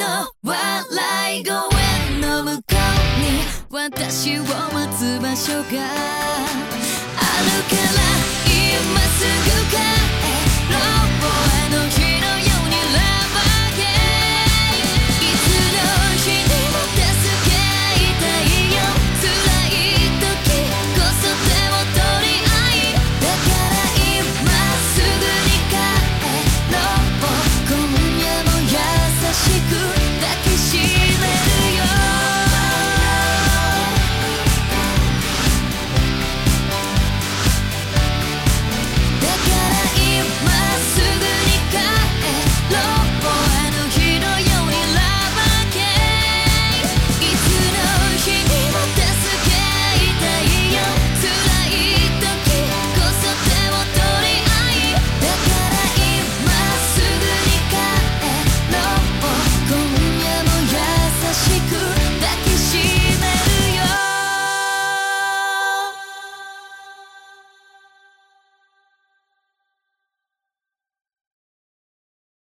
の笑い声の向こうに私を待つ場所があるから今すぐ帰